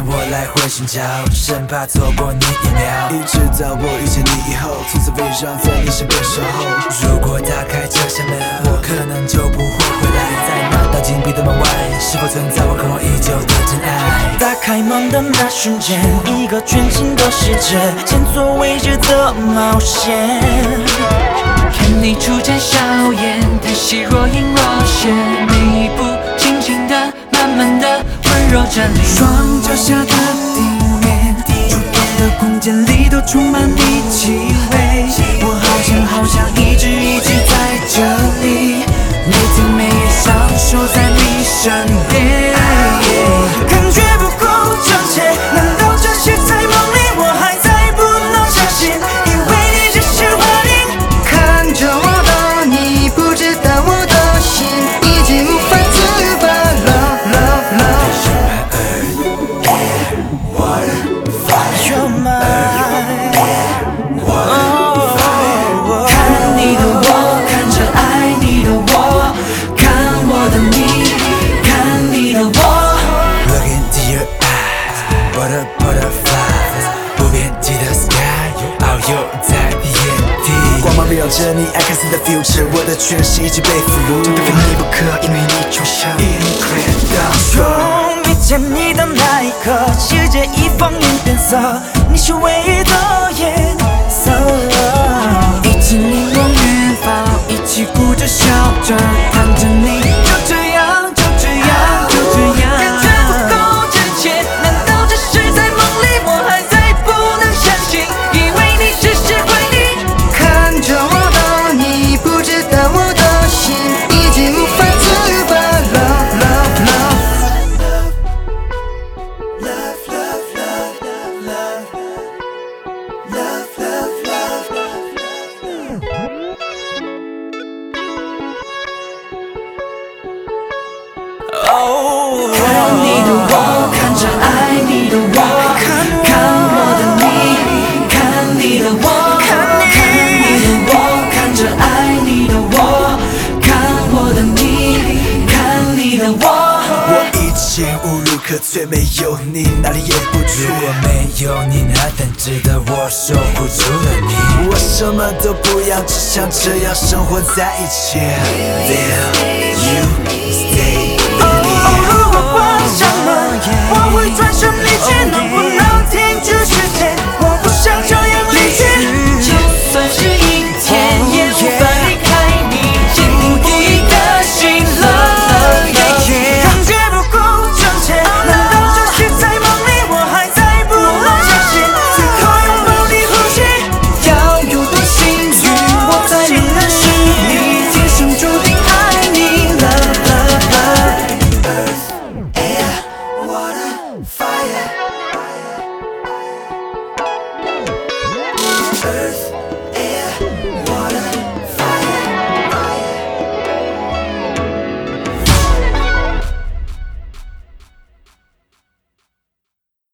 我来回寻找，生怕错过你一秒。一直到我遇见你以后，从此飞上在你身边守候。如果打开这扇门，我可能就不会回来。在那道紧闭的门外，是否存在我渴望已久的真爱？打开门的那瞬间，一个全新的世界，前所未知的冒险。看你初见笑颜，叹息若隐若现，温柔着你。双脚下的地面，触电的空间里都充满你气味。butterfly，不变记的 sky，遨游在眼底。光芒围绕着你，I can see the future，我的全身已经被俘虏。非你不可，因为你就像 incredible。从遇见你的那一刻，世界已风云变色，你是唯一的看你的我，看着爱你的我，看我的你，看你的我，看你的我，看着爱你的我，看我的你，看你的我。我已经无路可退，没有你哪里也不去如。果没有你，何等值得我守护住了你？我什么都不要，只想这样生活在一起。